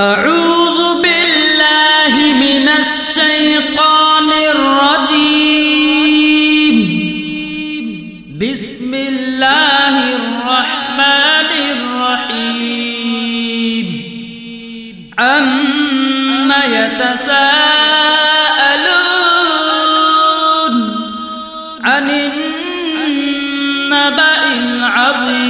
أعوذ بالله من الشيطان الرجيم. بسم الله الرحمن الرحيم. عم يتساءلون. عن النبأ العظيم.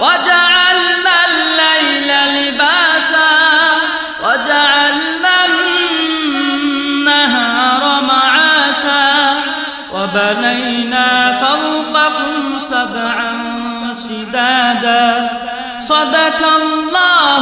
وجعلنا الليل لباسا وجعلنا النهار معاشا وبنينا سبعا شدادا. صدق الله